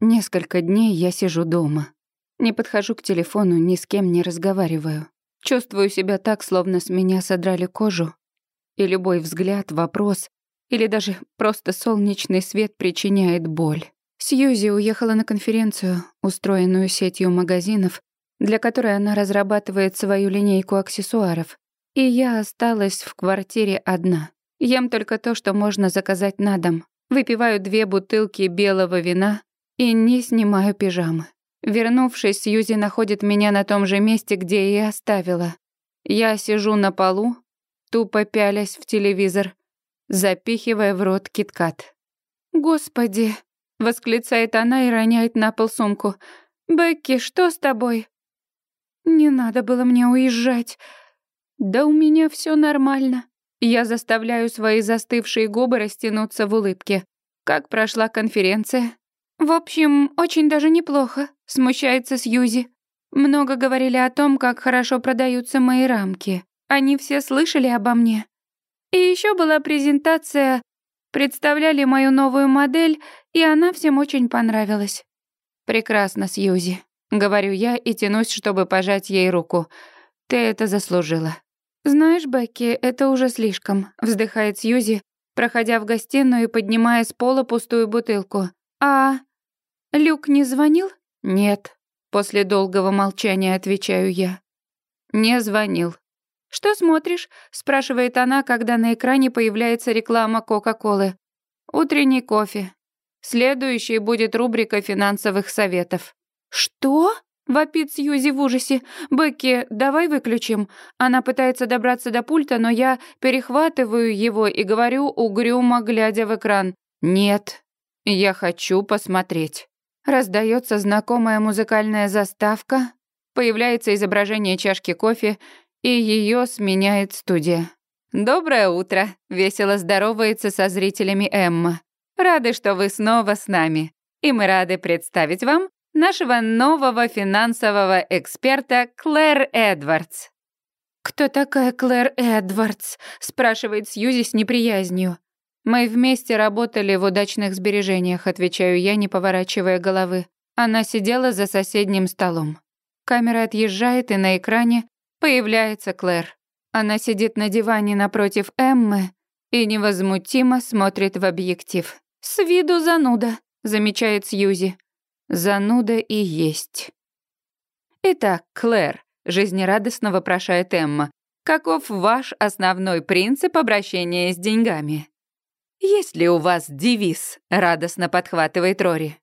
Несколько дней я сижу дома. Не подхожу к телефону, ни с кем не разговариваю. Чувствую себя так, словно с меня содрали кожу. И любой взгляд, вопрос или даже просто солнечный свет причиняет боль. Сьюзи уехала на конференцию, устроенную сетью магазинов, для которой она разрабатывает свою линейку аксессуаров. И я осталась в квартире одна. Ем только то, что можно заказать на дом. Выпиваю две бутылки белого вина и не снимаю пижамы. Вернувшись, Сьюзи находит меня на том же месте, где и оставила. Я сижу на полу, тупо пялясь в телевизор, запихивая в рот киткат. «Господи!» — восклицает она и роняет на пол сумку. «Бекки, что с тобой?» «Не надо было мне уезжать». «Да у меня все нормально». Я заставляю свои застывшие губы растянуться в улыбке. Как прошла конференция? В общем, очень даже неплохо смущается Сьюзи. Много говорили о том, как хорошо продаются мои рамки. Они все слышали обо мне. И еще была презентация, представляли мою новую модель, и она всем очень понравилась. Прекрасно, Сьюзи, говорю я и тянусь, чтобы пожать ей руку. Ты это заслужила. Знаешь, Бекки, это уже слишком, вздыхает Сьюзи, проходя в гостиную и поднимая с пола пустую бутылку. А Люк не звонил? «Нет», — после долгого молчания отвечаю я. «Не звонил». «Что смотришь?» — спрашивает она, когда на экране появляется реклама Кока-Колы. «Утренний кофе. Следующей будет рубрика финансовых советов». «Что?» — вопит Сьюзи в ужасе. «Бекки, давай выключим». Она пытается добраться до пульта, но я перехватываю его и говорю, угрюмо глядя в экран. «Нет, я хочу посмотреть». Раздается знакомая музыкальная заставка, появляется изображение чашки кофе, и ее сменяет студия. «Доброе утро!» — весело здоровается со зрителями Эмма. «Рады, что вы снова с нами. И мы рады представить вам нашего нового финансового эксперта Клэр Эдвардс». «Кто такая Клэр Эдвардс?» — спрашивает Сьюзи с неприязнью. «Мы вместе работали в удачных сбережениях», — отвечаю я, не поворачивая головы. Она сидела за соседним столом. Камера отъезжает, и на экране появляется Клэр. Она сидит на диване напротив Эммы и невозмутимо смотрит в объектив. «С виду зануда», — замечает Сьюзи. «Зануда и есть». «Итак, Клэр», — жизнерадостно вопрошает Эмма, «каков ваш основной принцип обращения с деньгами?» «Есть ли у вас девиз?» — радостно подхватывает Рори.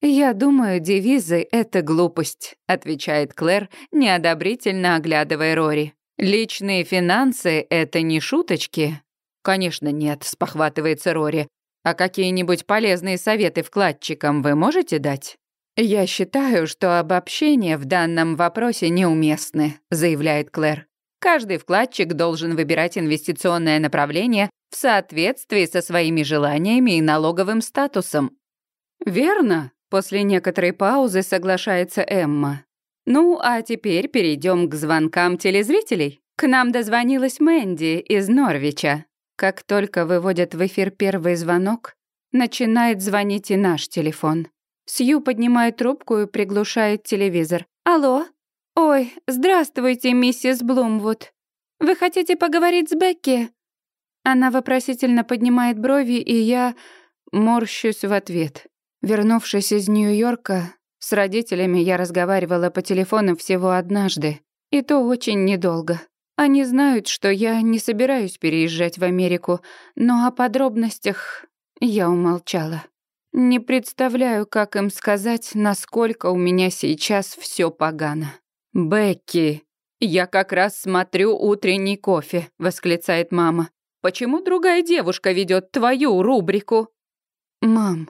«Я думаю, девизы — это глупость», — отвечает Клэр, неодобрительно оглядывая Рори. «Личные финансы — это не шуточки?» «Конечно нет», — спохватывается Рори. «А какие-нибудь полезные советы вкладчикам вы можете дать?» «Я считаю, что обобщения в данном вопросе неуместны», — заявляет Клэр. «Каждый вкладчик должен выбирать инвестиционное направление в соответствии со своими желаниями и налоговым статусом. «Верно», — после некоторой паузы соглашается Эмма. «Ну, а теперь перейдем к звонкам телезрителей. К нам дозвонилась Мэнди из Норвича. Как только выводят в эфир первый звонок, начинает звонить и наш телефон. Сью поднимает трубку и приглушает телевизор. «Алло? Ой, здравствуйте, миссис Блумвуд. Вы хотите поговорить с Бекки?» Она вопросительно поднимает брови, и я морщусь в ответ. Вернувшись из Нью-Йорка, с родителями я разговаривала по телефону всего однажды, и то очень недолго. Они знают, что я не собираюсь переезжать в Америку, но о подробностях я умолчала. Не представляю, как им сказать, насколько у меня сейчас все погано. «Бекки, я как раз смотрю утренний кофе», — восклицает мама. Почему другая девушка ведет твою рубрику?» «Мам,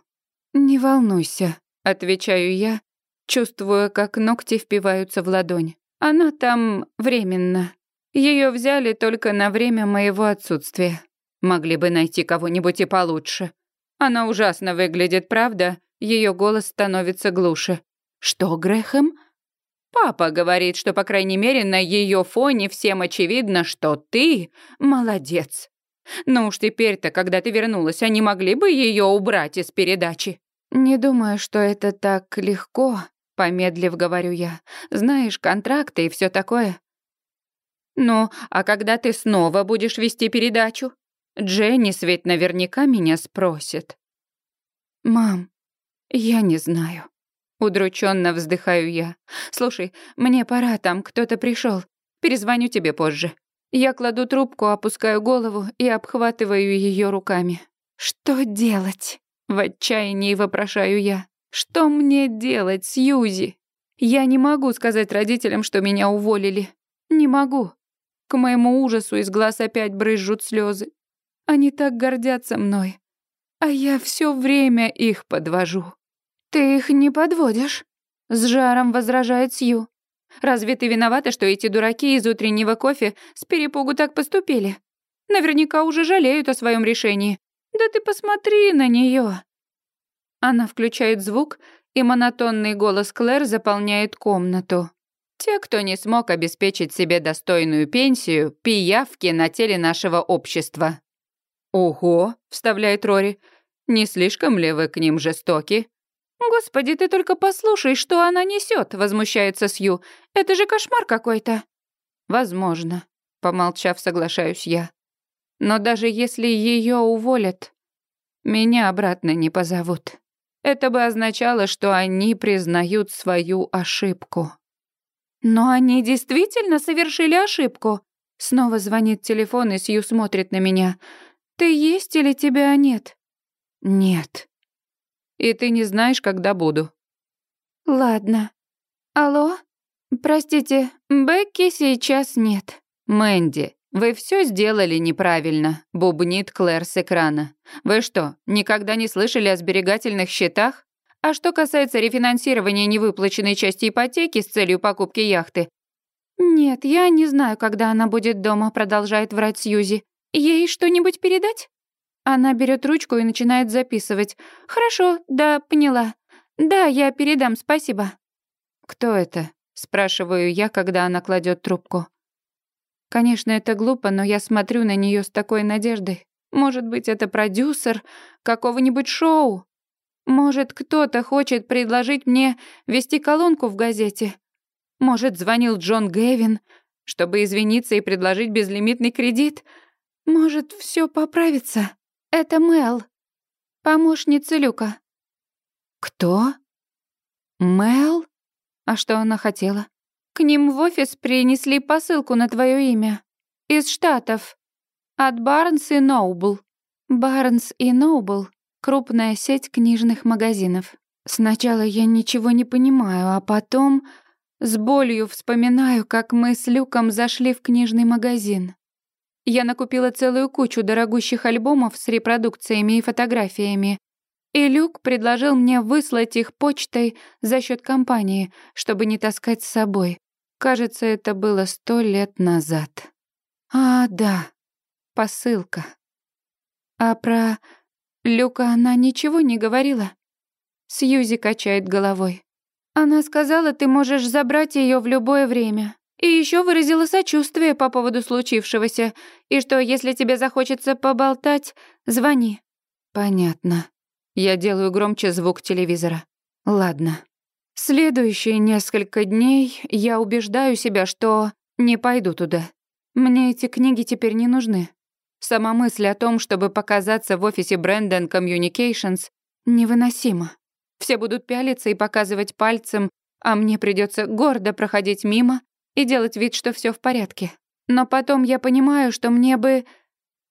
не волнуйся», — отвечаю я, чувствуя, как ногти впиваются в ладонь. «Она там временно. Ее взяли только на время моего отсутствия. Могли бы найти кого-нибудь и получше. Она ужасно выглядит, правда?» Ее голос становится глуше. «Что, Грэхэм?» «Папа говорит, что, по крайней мере, на ее фоне всем очевидно, что ты молодец. Ну уж теперь-то, когда ты вернулась, они могли бы ее убрать из передачи. Не думаю, что это так легко, помедлив говорю я. Знаешь, контракты и все такое. Ну, а когда ты снова будешь вести передачу? Дженнис ведь наверняка меня спросит. Мам, я не знаю. Удрученно вздыхаю я. Слушай, мне пора, там кто-то пришел. Перезвоню тебе позже. Я кладу трубку, опускаю голову и обхватываю ее руками. Что делать? В отчаянии вопрошаю я. Что мне делать, Сьюзи? Я не могу сказать родителям, что меня уволили. Не могу. К моему ужасу из глаз опять брызжут слезы. Они так гордятся мной. А я все время их подвожу. Ты их не подводишь, с жаром возражает Сью. Разве ты виновата, что эти дураки из утреннего кофе с перепугу так поступили? Наверняка уже жалеют о своем решении. Да ты посмотри на нее. Она включает звук, и монотонный голос Клэр заполняет комнату. Те, кто не смог обеспечить себе достойную пенсию, пиявки на теле нашего общества. «Ого», — вставляет Рори, — «не слишком ли вы к ним жестоки?» «Господи, ты только послушай, что она несет, возмущается Сью. «Это же кошмар какой-то». «Возможно», — помолчав, соглашаюсь я. «Но даже если ее уволят, меня обратно не позовут. Это бы означало, что они признают свою ошибку». «Но они действительно совершили ошибку?» Снова звонит телефон, и Сью смотрит на меня. «Ты есть или тебя нет?» «Нет», и ты не знаешь, когда буду». «Ладно. Алло? Простите, Бекки сейчас нет». «Мэнди, вы все сделали неправильно», — бубнит Клэр с экрана. «Вы что, никогда не слышали о сберегательных счетах? А что касается рефинансирования невыплаченной части ипотеки с целью покупки яхты, «Нет, я не знаю, когда она будет дома», — продолжает врать Сьюзи. «Ей что-нибудь передать?» Она берет ручку и начинает записывать. «Хорошо, да, поняла. Да, я передам, спасибо». «Кто это?» — спрашиваю я, когда она кладет трубку. Конечно, это глупо, но я смотрю на нее с такой надеждой. Может быть, это продюсер какого-нибудь шоу? Может, кто-то хочет предложить мне вести колонку в газете? Может, звонил Джон Гэвин, чтобы извиниться и предложить безлимитный кредит? Может, все поправится? Это Мел, помощница Люка. Кто? Мел? А что она хотела? К ним в офис принесли посылку на твое имя. Из Штатов. От Барнс и Ноубл. Барнс и Ноубл — крупная сеть книжных магазинов. Сначала я ничего не понимаю, а потом с болью вспоминаю, как мы с Люком зашли в книжный магазин. Я накупила целую кучу дорогущих альбомов с репродукциями и фотографиями. И Люк предложил мне выслать их почтой за счет компании, чтобы не таскать с собой. Кажется, это было сто лет назад. А, да, посылка. А про Люка она ничего не говорила? Сьюзи качает головой. Она сказала, ты можешь забрать ее в любое время. И еще выразила сочувствие по поводу случившегося, и что если тебе захочется поболтать, звони. Понятно. Я делаю громче звук телевизора. Ладно. Следующие несколько дней я убеждаю себя, что не пойду туда. Мне эти книги теперь не нужны. Сама мысль о том, чтобы показаться в офисе Brandon Communications, невыносима. Все будут пялиться и показывать пальцем, а мне придется гордо проходить мимо и делать вид, что все в порядке. Но потом я понимаю, что мне бы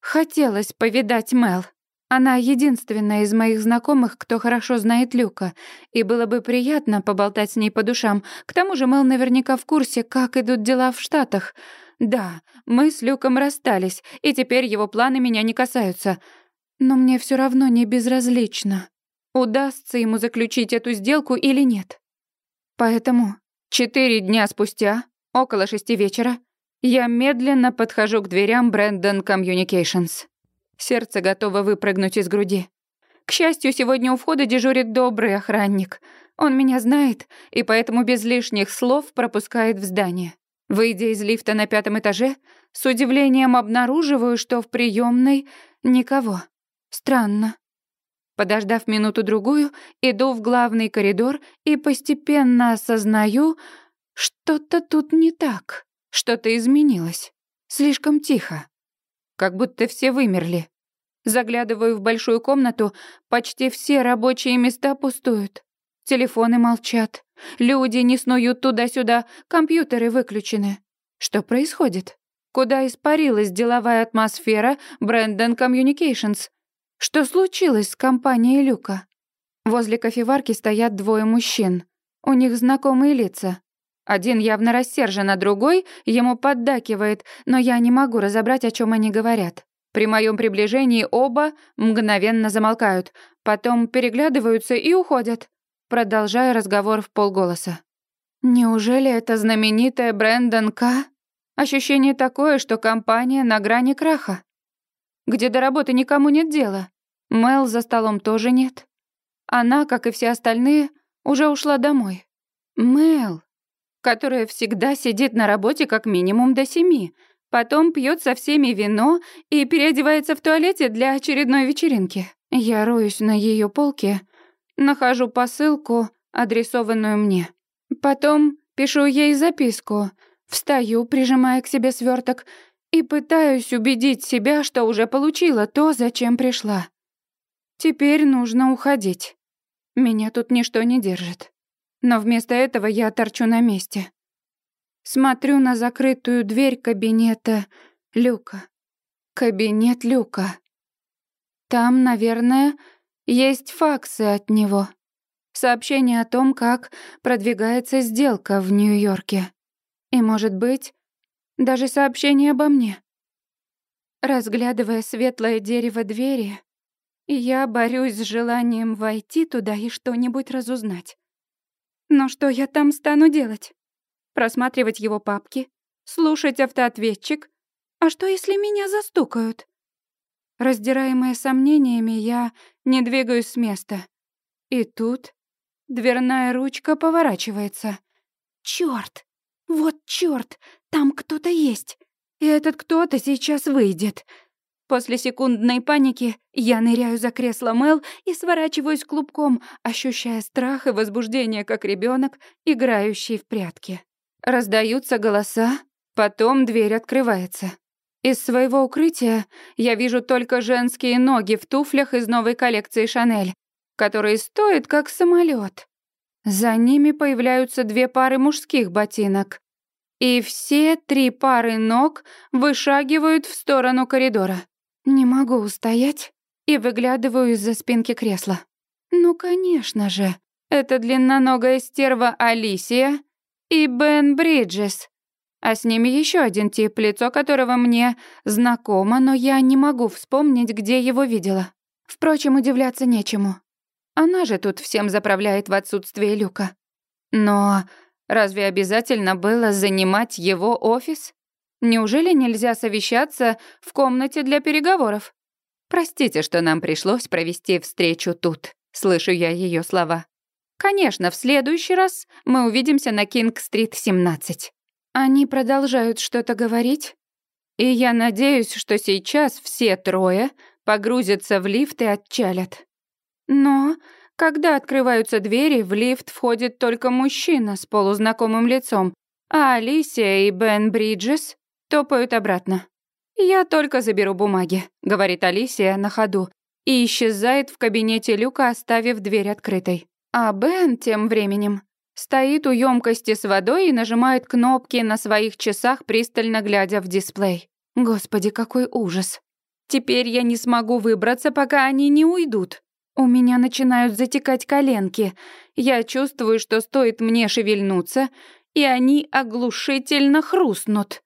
хотелось повидать Мел. Она единственная из моих знакомых, кто хорошо знает Люка, и было бы приятно поболтать с ней по душам. К тому же Мел наверняка в курсе, как идут дела в Штатах. Да, мы с Люком расстались, и теперь его планы меня не касаются. Но мне все равно не безразлично, удастся ему заключить эту сделку или нет. Поэтому четыре дня спустя Около шести вечера я медленно подхожу к дверям Брэндон Communications. Сердце готово выпрыгнуть из груди. К счастью, сегодня у входа дежурит добрый охранник. Он меня знает и поэтому без лишних слов пропускает в здание. Выйдя из лифта на пятом этаже, с удивлением обнаруживаю, что в приемной никого. Странно. Подождав минуту-другую, иду в главный коридор и постепенно осознаю, что-то тут не так, что-то изменилось. Слишком тихо. Как будто все вымерли. Заглядываю в большую комнату, почти все рабочие места пустуют. Телефоны молчат, люди не снуют туда-сюда, компьютеры выключены. Что происходит? Куда испарилась деловая атмосфера Брэндон Communications? Что случилось с компанией Люка? Возле кофеварки стоят двое мужчин. У них знакомые лица. Один явно рассержен, а другой ему поддакивает, но я не могу разобрать, о чем они говорят. При моем приближении оба мгновенно замолкают, потом переглядываются и уходят, продолжая разговор в полголоса. Неужели это знаменитая Брэндон К? Ощущение такое, что компания на грани краха. Где до работы никому нет дела. Мел за столом тоже нет. Она, как и все остальные, уже ушла домой. Мел, которая всегда сидит на работе как минимум до семи, потом пьет со всеми вино и переодевается в туалете для очередной вечеринки. Я роюсь на ее полке, нахожу посылку, адресованную мне. Потом пишу ей записку, встаю, прижимая к себе сверток, и пытаюсь убедить себя, что уже получила то, зачем пришла. Теперь нужно уходить. Меня тут ничто не держит. Но вместо этого я торчу на месте. Смотрю на закрытую дверь кабинета Люка. Кабинет Люка. Там, наверное, есть факсы от него. Сообщение о том, как продвигается сделка в Нью-Йорке. И, может быть, даже сообщение обо мне. Разглядывая светлое дерево двери, я борюсь с желанием войти туда и что-нибудь разузнать. Но что я там стану делать? Просматривать его папки? Слушать автоответчик? А что, если меня застукают? Раздираемая сомнениями, я не двигаюсь с места. И тут дверная ручка поворачивается. Чёрт! Вот чёрт! Там кто-то есть! И этот кто-то сейчас выйдет. После секундной паники я ныряю за кресло Мел и сворачиваюсь клубком, ощущая страх и возбуждение, как ребенок, играющий в прятки. Раздаются голоса, потом дверь открывается. Из своего укрытия я вижу только женские ноги в туфлях из новой коллекции Шанель, которые стоят как самолет. За ними появляются две пары мужских ботинок. И все три пары ног вышагивают в сторону коридора. Не могу устоять и выглядываю из-за спинки кресла. Ну, конечно же, это длинноногая стерва Алисия и Бен Бриджес. А с ними еще один тип, лицо которого мне знакомо, но я не могу вспомнить, где его видела. Впрочем, удивляться нечему. Она же тут всем заправляет в отсутствие Люка. Но разве обязательно было занимать его офис? Неужели нельзя совещаться в комнате для переговоров? Простите, что нам пришлось провести встречу тут. Слышу я ее слова. Конечно, в следующий раз мы увидимся на Кинг-стрит 17. Они продолжают что-то говорить, и я надеюсь, что сейчас все трое погрузятся в лифт и отчалят. Но когда открываются двери, в лифт входит только мужчина с полузнакомым лицом, а Алисия и Бен Бриджес Топают обратно. «Я только заберу бумаги», — говорит Алисия на ходу, и исчезает в кабинете Люка, оставив дверь открытой. А Бен тем временем стоит у емкости с водой и нажимает кнопки на своих часах, пристально глядя в дисплей. Господи, какой ужас. Теперь я не смогу выбраться, пока они не уйдут. У меня начинают затекать коленки. Я чувствую, что стоит мне шевельнуться, и они оглушительно хрустнут.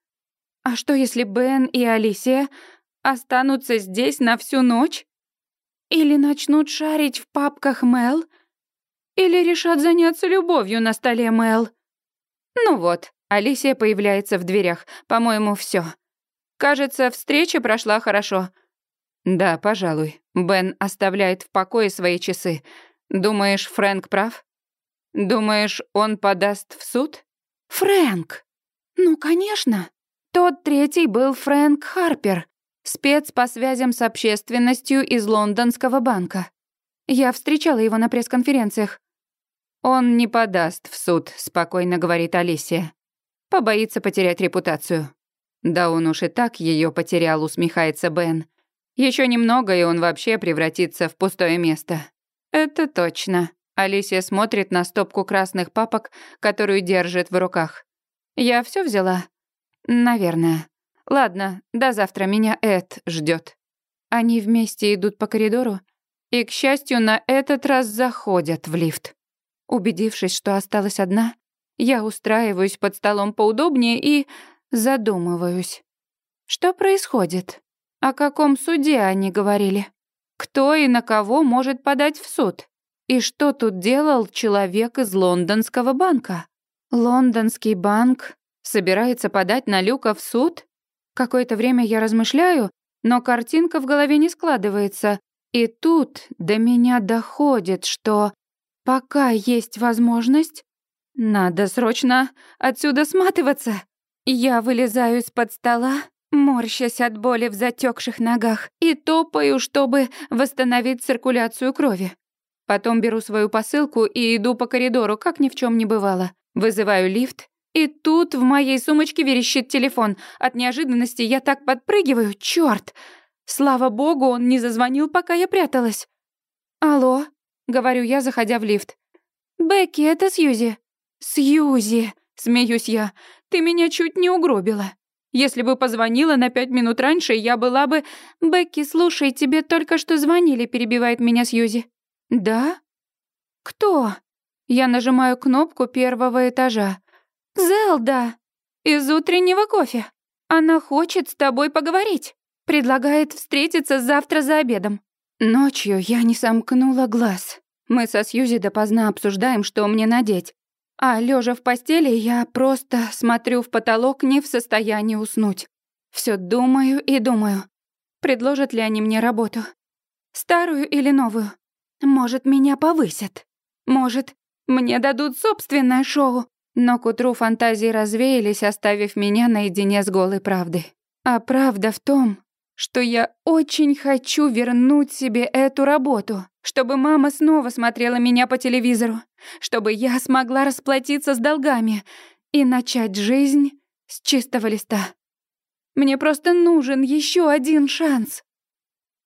А что, если Бен и Алисия останутся здесь на всю ночь? Или начнут шарить в папках Мел? Или решат заняться любовью на столе Мел? Ну вот, Алисия появляется в дверях. По-моему, все. Кажется, встреча прошла хорошо. Да, пожалуй. Бен оставляет в покое свои часы. Думаешь, Фрэнк прав? Думаешь, он подаст в суд? Фрэнк! Ну, конечно. Тот третий был Фрэнк Харпер, спец по связям с общественностью из лондонского банка. Я встречала его на пресс-конференциях. Он не подаст в суд, спокойно говорит Алисия. Побоится потерять репутацию. Да он уж и так ее потерял, усмехается Бен. Еще немного, и он вообще превратится в пустое место. Это точно. Алисия смотрит на стопку красных папок, которую держит в руках. Я все взяла? Наверное. Ладно, до завтра меня Эд ждет. Они вместе идут по коридору и, к счастью, на этот раз заходят в лифт. Убедившись, что осталась одна, я устраиваюсь под столом поудобнее и задумываюсь. Что происходит? О каком суде они говорили? Кто и на кого может подать в суд? И что тут делал человек из лондонского банка? Лондонский банк собирается подать на Люка в суд? Какое-то время я размышляю, но картинка в голове не складывается. И тут до меня доходит, что пока есть возможность, надо срочно отсюда сматываться. Я вылезаю из-под стола, морщась от боли в затекших ногах, и топаю, чтобы восстановить циркуляцию крови. Потом беру свою посылку и иду по коридору, как ни в чем не бывало. Вызываю лифт, и тут в моей сумочке верещит телефон. От неожиданности я так подпрыгиваю, чёрт! Слава богу, он не зазвонил, пока я пряталась. «Алло», — говорю я, заходя в лифт. «Бекки, это Сьюзи». «Сьюзи», — смеюсь я, — «ты меня чуть не угробила». Если бы позвонила на пять минут раньше, я была бы... Бекки, слушай, тебе только что звонили, перебивает меня Сьюзи. Да? Кто? Я нажимаю кнопку первого этажа. Зелда! Из утреннего кофе. Она хочет с тобой поговорить. Предлагает встретиться завтра за обедом. Ночью я не сомкнула глаз. Мы со Сьюзи допоздна обсуждаем, что мне надеть. А лежа в постели, я просто смотрю в потолок, не в состоянии уснуть. Все думаю и думаю. Предложат ли они мне работу? Старую или новую? Может, меня повысят? Может, мне дадут собственное шоу? Но к утру фантазии развеялись, оставив меня наедине с голой правдой. А правда в том, что я очень хочу вернуть себе эту работу, чтобы мама снова смотрела меня по телевизору, чтобы я смогла расплатиться с долгами и начать жизнь с чистого листа. Мне просто нужен еще один шанс.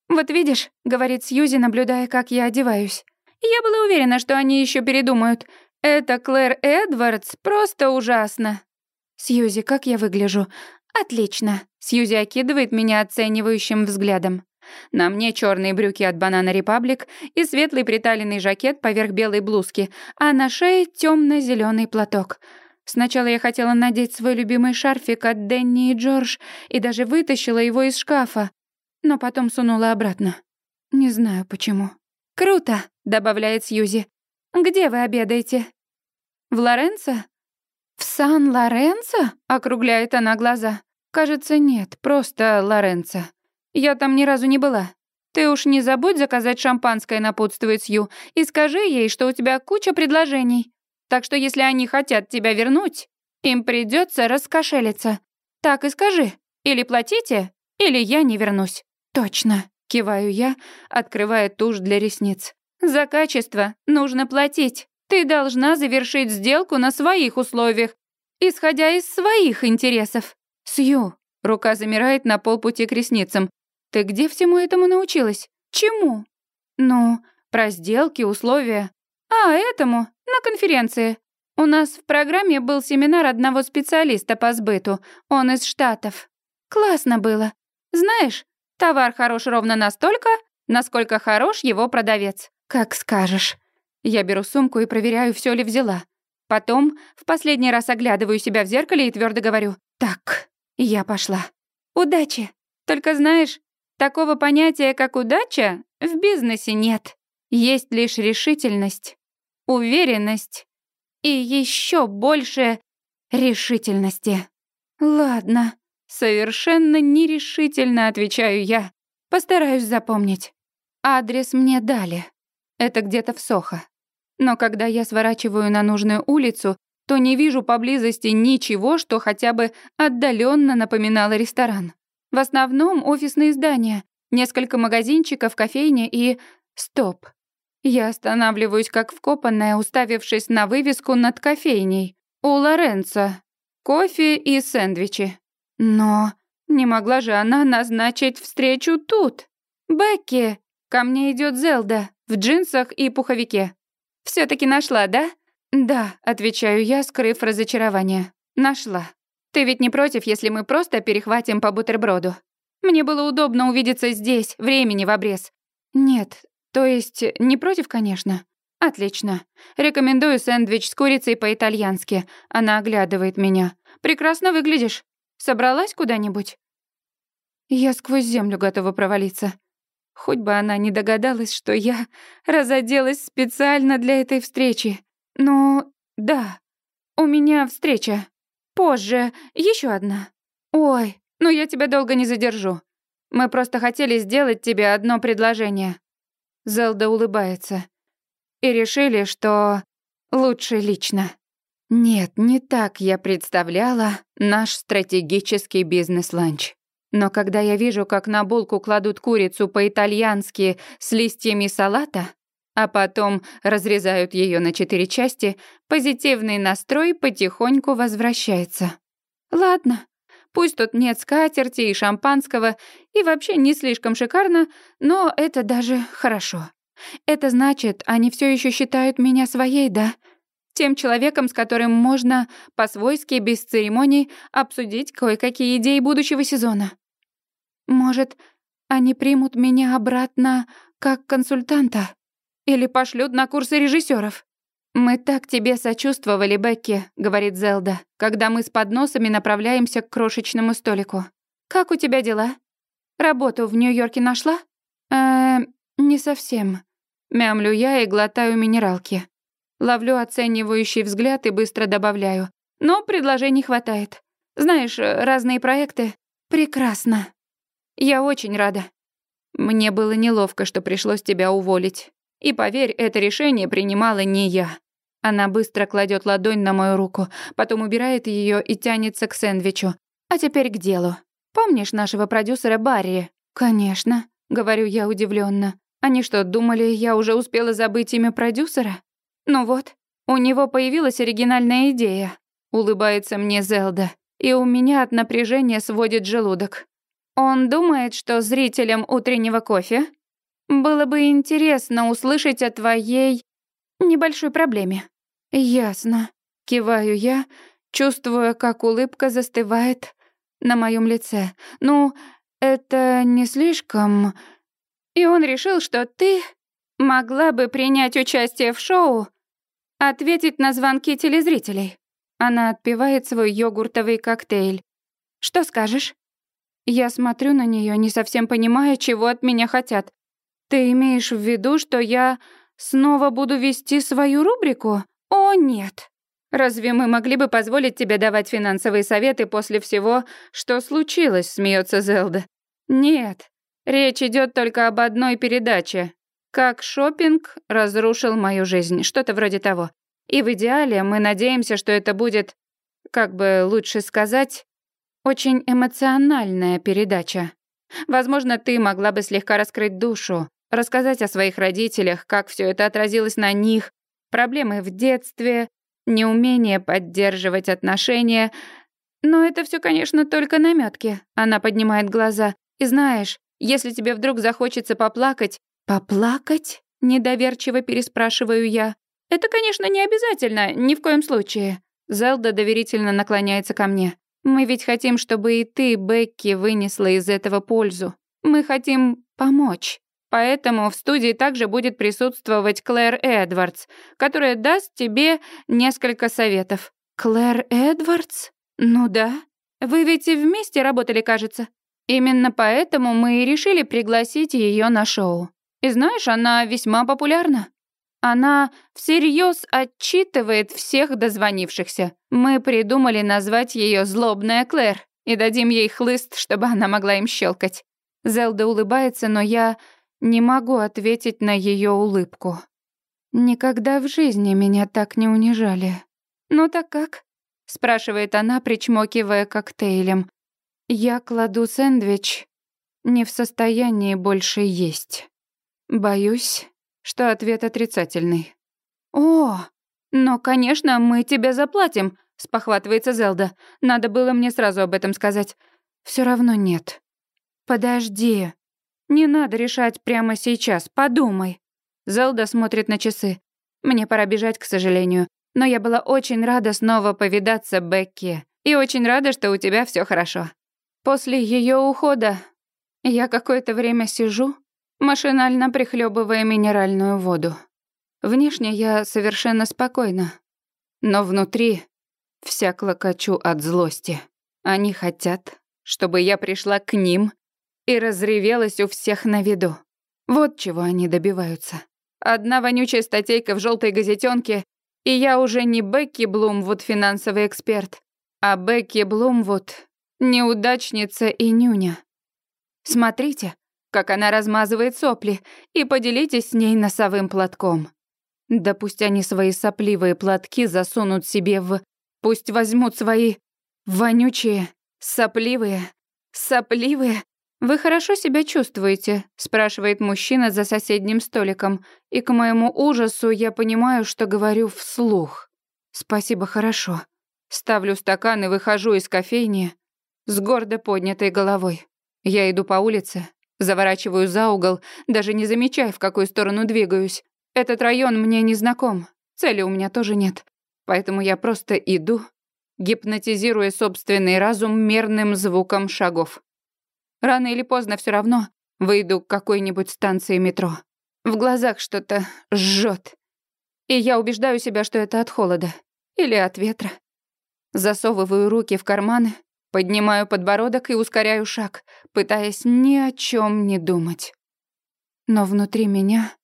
«Вот видишь», — говорит Сьюзи, наблюдая, как я одеваюсь. «Я была уверена, что они еще передумают. Это Клэр Эдвардс просто ужасно». «Сьюзи, как я выгляжу?» «Отлично». Сьюзи окидывает меня оценивающим взглядом. На мне черные брюки от Банана Репаблик и светлый приталенный жакет поверх белой блузки, а на шее темно зеленый платок. Сначала я хотела надеть свой любимый шарфик от Дэнни и Джордж и даже вытащила его из шкафа, но потом сунула обратно. Не знаю почему. «Круто», — добавляет Сьюзи. «Где вы обедаете?» «В Лоренцо?» «В Сан-Лоренцо?» — округляет она глаза. «Кажется, нет, просто Лоренцо. Я там ни разу не была. Ты уж не забудь заказать шампанское, напутствует Сью, и скажи ей, что у тебя куча предложений. Так что если они хотят тебя вернуть, им придется раскошелиться. Так и скажи. Или платите, или я не вернусь. Точно, киваю я, открывая тушь для ресниц. За качество нужно платить. Ты должна завершить сделку на своих условиях, исходя из своих интересов. Сью, рука замирает на полпути к ресницам. Ты где всему этому научилась? Чему? Ну, про сделки, условия. А, этому, на конференции. У нас в программе был семинар одного специалиста по сбыту. Он из Штатов. Классно было. Знаешь, товар хорош ровно настолько, насколько хорош его продавец. Как скажешь. Я беру сумку и проверяю, все ли взяла. Потом в последний раз оглядываю себя в зеркале и твердо говорю «Так, я пошла. Удачи! Только знаешь, Такого понятия, как удача, в бизнесе нет. Есть лишь решительность, уверенность и еще больше решительности. Ладно, совершенно нерешительно отвечаю я. Постараюсь запомнить. Адрес мне дали. Это где-то в Сохо. Но когда я сворачиваю на нужную улицу, то не вижу поблизости ничего, что хотя бы отдаленно напоминало ресторан. В основном офисные здания, несколько магазинчиков, кофейня и... Стоп. Я останавливаюсь как вкопанная, уставившись на вывеску над кофейней. У Лоренцо. Кофе и сэндвичи. Но не могла же она назначить встречу тут. Бекки, ко мне идет Зелда в джинсах и пуховике. Все таки нашла, да? Да, отвечаю я, скрыв разочарование. Нашла. Ты ведь не против, если мы просто перехватим по бутерброду? Мне было удобно увидеться здесь, времени в обрез. Нет, то есть не против, конечно. Отлично. Рекомендую сэндвич с курицей по-итальянски. Она оглядывает меня. Прекрасно выглядишь. Собралась куда-нибудь? Я сквозь землю готова провалиться. Хоть бы она не догадалась, что я разоделась специально для этой встречи. Ну, да. У меня встреча. Позже еще одна. Ой, ну я тебя долго не задержу. Мы просто хотели сделать тебе одно предложение. Зелда улыбается. И решили, что лучше лично. Нет, не так я представляла наш стратегический бизнес-ланч. Но когда я вижу, как на булку кладут курицу по-итальянски с листьями салата, а потом разрезают ее на четыре части, позитивный настрой потихоньку возвращается. Ладно, пусть тут нет скатерти и шампанского, и вообще не слишком шикарно, но это даже хорошо. Это значит, они все еще считают меня своей, да? Тем человеком, с которым можно по-свойски, без церемоний, обсудить кое-какие идеи будущего сезона. Может, они примут меня обратно как консультанта? Или пошлют на курсы режиссеров? «Мы так тебе сочувствовали, Бекки», — говорит Зелда, когда мы с подносами направляемся к крошечному столику. «Как у тебя дела? Работу в Нью-Йорке нашла?» «Э, не совсем». Мямлю я и глотаю минералки. Ловлю оценивающий взгляд и быстро добавляю. Но предложений хватает. Знаешь, разные проекты. Прекрасно. Я очень рада. Мне было неловко, что пришлось тебя уволить. И поверь, это решение принимала не я. Она быстро кладет ладонь на мою руку, потом убирает ее и тянется к сэндвичу. А теперь к делу. Помнишь нашего продюсера Барри? Конечно, говорю я удивленно. Они что, думали, я уже успела забыть имя продюсера? Ну вот, у него появилась оригинальная идея. Улыбается мне Зелда, и у меня от напряжения сводит желудок. Он думает, что зрителям утреннего кофе было бы интересно услышать о твоей небольшой проблеме. Ясно. Киваю я, чувствуя, как улыбка застывает на моем лице. Ну, это не слишком... И он решил, что ты могла бы принять участие в шоу, ответить на звонки телезрителей. Она отпивает свой йогуртовый коктейль. Что скажешь? Я смотрю на нее, не совсем понимая, чего от меня хотят. Ты имеешь в виду, что я снова буду вести свою рубрику? О, нет. Разве мы могли бы позволить тебе давать финансовые советы после всего, что случилось, смеется Зелда. Нет. Речь идет только об одной передаче. Как шопинг разрушил мою жизнь, что-то вроде того. И в идеале мы надеемся, что это будет, как бы лучше сказать, очень эмоциональная передача. Возможно, ты могла бы слегка раскрыть душу, рассказать о своих родителях, как все это отразилось на них, проблемы в детстве, неумение поддерживать отношения. Но это все, конечно, только намётки. Она поднимает глаза. И знаешь, если тебе вдруг захочется поплакать... Поплакать? Недоверчиво переспрашиваю я. Это, конечно, не обязательно, ни в коем случае. Зелда доверительно наклоняется ко мне. Мы ведь хотим, чтобы и ты, Бекки, вынесла из этого пользу. Мы хотим помочь. Поэтому в студии также будет присутствовать Клэр Эдвардс, которая даст тебе несколько советов. Клэр Эдвардс? Ну да. Вы ведь вместе работали, кажется. Именно поэтому мы и решили пригласить ее на шоу. И знаешь, она весьма популярна. Она всерьез отчитывает всех дозвонившихся. Мы придумали назвать ее «Злобная Клэр» и дадим ей хлыст, чтобы она могла им щелкать. Зелда улыбается, но я не могу ответить на ее улыбку. Никогда в жизни меня так не унижали. «Ну так как?» — спрашивает она, причмокивая коктейлем. Я кладу сэндвич, не в состоянии больше есть. Боюсь, что ответ отрицательный. «О, но, конечно, мы тебе заплатим», — спохватывается Зелда. «Надо было мне сразу об этом сказать. Все равно нет». «Подожди. Не надо решать прямо сейчас. Подумай». Зелда смотрит на часы. «Мне пора бежать, к сожалению. Но я была очень рада снова повидаться Бекки. И очень рада, что у тебя все хорошо. После ее ухода я какое-то время сижу, машинально прихлебывая минеральную воду. Внешне я совершенно спокойна, но внутри вся клокочу от злости. Они хотят, чтобы я пришла к ним и разревелась у всех на виду. Вот чего они добиваются. Одна вонючая статейка в желтой газетенке, и я уже не Бекки Блумвуд, финансовый эксперт, а Бекки Блумвуд, неудачница и нюня. Смотрите, как она размазывает сопли, и поделитесь с ней носовым платком. Да пусть они свои сопливые платки засунут себе в... Пусть возьмут свои вонючие, сопливые, сопливые... «Вы хорошо себя чувствуете?» — спрашивает мужчина за соседним столиком. И к моему ужасу я понимаю, что говорю вслух. «Спасибо, хорошо». Ставлю стакан и выхожу из кофейни с гордо поднятой головой. Я иду по улице, заворачиваю за угол, даже не замечая, в какую сторону двигаюсь. Этот район мне не знаком, цели у меня тоже нет. Поэтому я просто иду, гипнотизируя собственный разум мерным звуком шагов. Рано или поздно все равно выйду к какой-нибудь станции метро. В глазах что-то жжет. И я убеждаю себя, что это от холода или от ветра. Засовываю руки в карманы, поднимаю подбородок и ускоряю шаг, пытаясь ни о чем не думать. Но внутри меня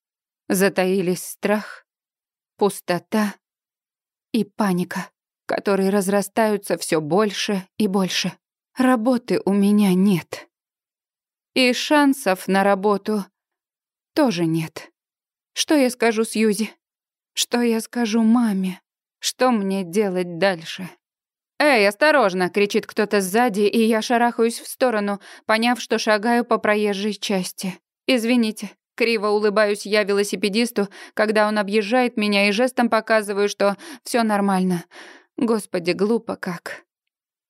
затаились страх, пустота и паника, которые разрастаются все больше и больше. Работы у меня нет. И шансов на работу тоже нет. Что я скажу Сьюзи? Что я скажу маме? Что мне делать дальше? «Эй, осторожно!» — кричит кто-то сзади, и я шарахаюсь в сторону, поняв, что шагаю по проезжей части. «Извините, Криво улыбаюсь я велосипедисту, когда он объезжает меня и жестом показываю, что все нормально. Господи, глупо как.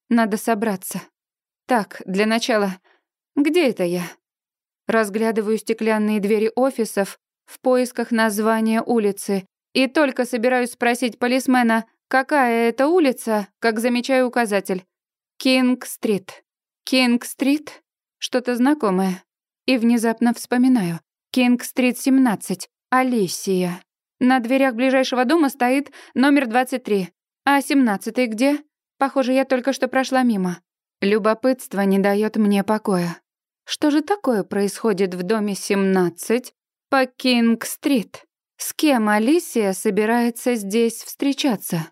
Надо собраться. Так, для начала, где это я? Разглядываю стеклянные двери офисов в поисках названия улицы и только собираюсь спросить полисмена, какая это улица, как замечаю указатель. Кинг-стрит. Кинг-стрит? Что-то знакомое. И внезапно вспоминаю. Кинг-стрит, 17. Алисия. На дверях ближайшего дома стоит номер 23. А 17 где? Похоже, я только что прошла мимо. Любопытство не дает мне покоя. Что же такое происходит в доме 17 по Кинг-стрит? С кем Алисия собирается здесь встречаться?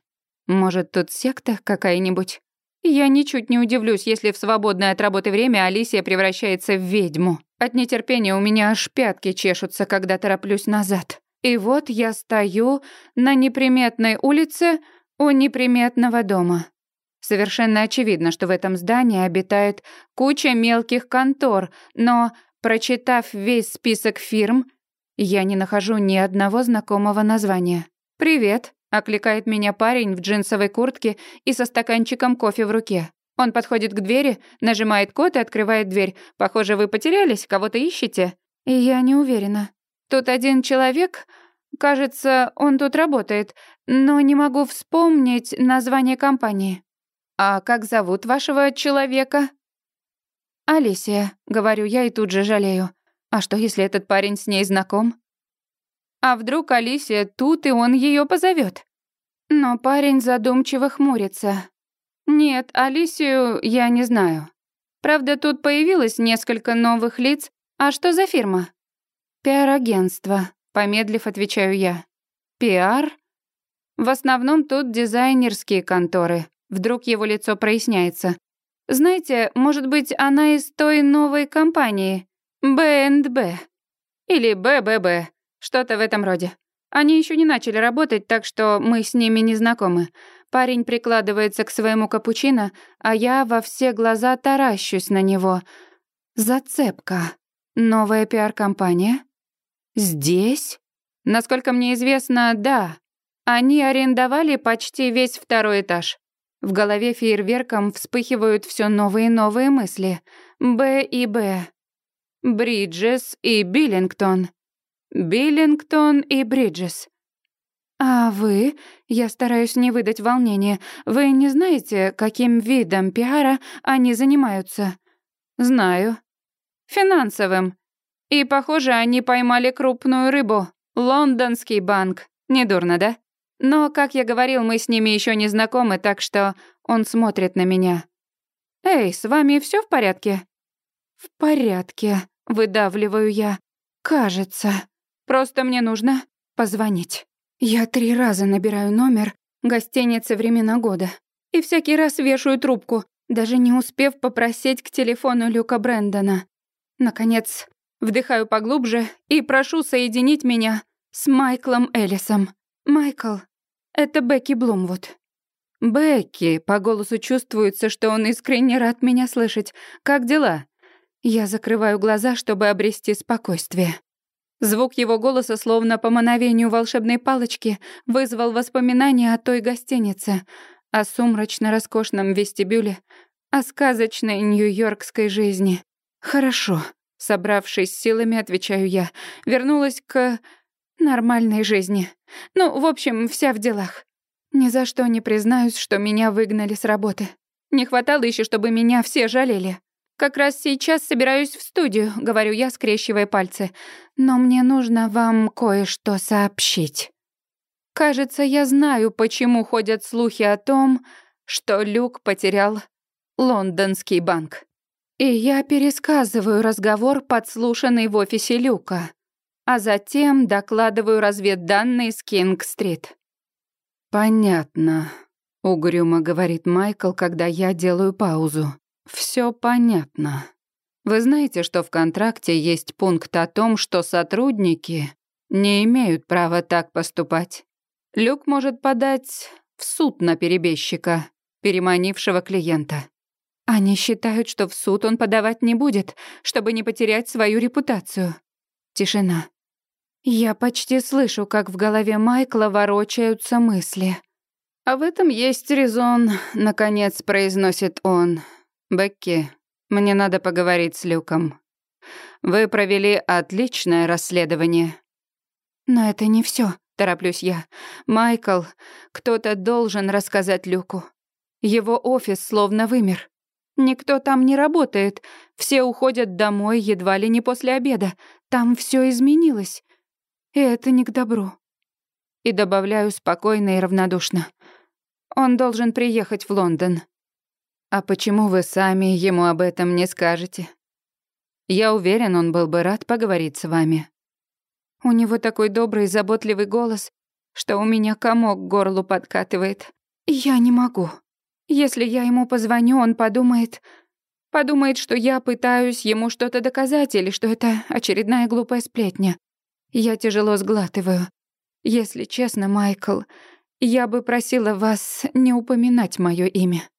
Может, тут секта какая-нибудь? Я ничуть не удивлюсь, если в свободное от работы время Алисия превращается в ведьму. От нетерпения у меня аж пятки чешутся, когда тороплюсь назад. И вот я стою на неприметной улице у неприметного дома. Совершенно очевидно, что в этом здании обитает куча мелких контор, но, прочитав весь список фирм, я не нахожу ни одного знакомого названия. «Привет», — окликает меня парень в джинсовой куртке и со стаканчиком кофе в руке. Он подходит к двери, нажимает код и открывает дверь. Похоже, вы потерялись, кого-то ищете. И я не уверена. Тут один человек, кажется, он тут работает, но не могу вспомнить название компании. А как зовут вашего человека? Алисия, говорю я и тут же жалею. А что, если этот парень с ней знаком? А вдруг Алисия тут, и он ее позовет? Но парень задумчиво хмурится. Нет, Алисию я не знаю. Правда, тут появилось несколько новых лиц. А что за фирма? Пиар-агентство, помедлив, отвечаю я. Пиар? В основном тут дизайнерские конторы. Вдруг его лицо проясняется. Знаете, может быть, она из той новой компании Б&Б или БББ, что-то в этом роде. Они еще не начали работать, так что мы с ними не знакомы. Парень прикладывается к своему капучино, а я во все глаза таращусь на него. Зацепка. Новая пиар-компания? Здесь? Насколько мне известно, да. Они арендовали почти весь второй этаж. В голове фейерверком вспыхивают все новые и новые мысли. Б и Б. Бриджес и Биллингтон. Биллингтон и Бриджес. А вы, я стараюсь не выдать волнения, вы не знаете, каким видом пиара они занимаются? Знаю. Финансовым. И, похоже, они поймали крупную рыбу. Лондонский банк. Недурно, да? Но, как я говорил, мы с ними еще не знакомы, так что он смотрит на меня. «Эй, с вами все в порядке?» «В порядке», — выдавливаю я. «Кажется. Просто мне нужно позвонить». Я три раза набираю номер гостиницы «Времена года» и всякий раз вешаю трубку, даже не успев попросить к телефону Люка Брэндона. Наконец, вдыхаю поглубже и прошу соединить меня с Майклом Эллисом. «Майкл, это Бекки Блумвуд». «Бекки», по голосу чувствуется, что он искренне рад меня слышать. «Как дела?» Я закрываю глаза, чтобы обрести спокойствие. Звук его голоса, словно по мановению волшебной палочки, вызвал воспоминания о той гостинице, о сумрачно-роскошном вестибюле, о сказочной нью-йоркской жизни. «Хорошо», — собравшись силами, отвечаю я, вернулась к нормальной жизни. Ну, в общем, вся в делах. Ни за что не признаюсь, что меня выгнали с работы. Не хватало еще, чтобы меня все жалели. «Как раз сейчас собираюсь в студию», — говорю я, скрещивая пальцы. «Но мне нужно вам кое-что сообщить». Кажется, я знаю, почему ходят слухи о том, что Люк потерял лондонский банк. И я пересказываю разговор, подслушанный в офисе Люка, а затем докладываю разведданные с Кинг-стрит. «Понятно», — угрюмо говорит Майкл, когда я делаю паузу. Все понятно. Вы знаете, что в контракте есть пункт о том, что сотрудники не имеют права так поступать. Люк может подать в суд на перебежчика, переманившего клиента. Они считают, что в суд он подавать не будет, чтобы не потерять свою репутацию. Тишина. Я почти слышу, как в голове Майкла ворочаются мысли. «А в этом есть резон», — наконец произносит он. «Бекки, мне надо поговорить с Люком. Вы провели отличное расследование». «Но это не все, тороплюсь я. «Майкл, кто-то должен рассказать Люку. Его офис словно вымер. Никто там не работает. Все уходят домой едва ли не после обеда. Там все изменилось. И это не к добру». И добавляю спокойно и равнодушно. «Он должен приехать в Лондон. «А почему вы сами ему об этом не скажете? Я уверен, он был бы рад поговорить с вами». У него такой добрый, заботливый голос, что у меня комок к горлу подкатывает. Я не могу. Если я ему позвоню, он подумает... Подумает, что я пытаюсь ему что-то доказать или что это очередная глупая сплетня. Я тяжело сглатываю. Если честно, Майкл, я бы просила вас не упоминать мое имя.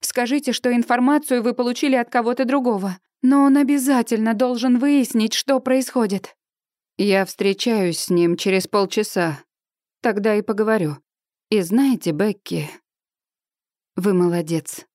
Скажите, что информацию вы получили от кого-то другого, но он обязательно должен выяснить, что происходит. Я встречаюсь с ним через полчаса. Тогда и поговорю. И знаете, Бекки, вы молодец.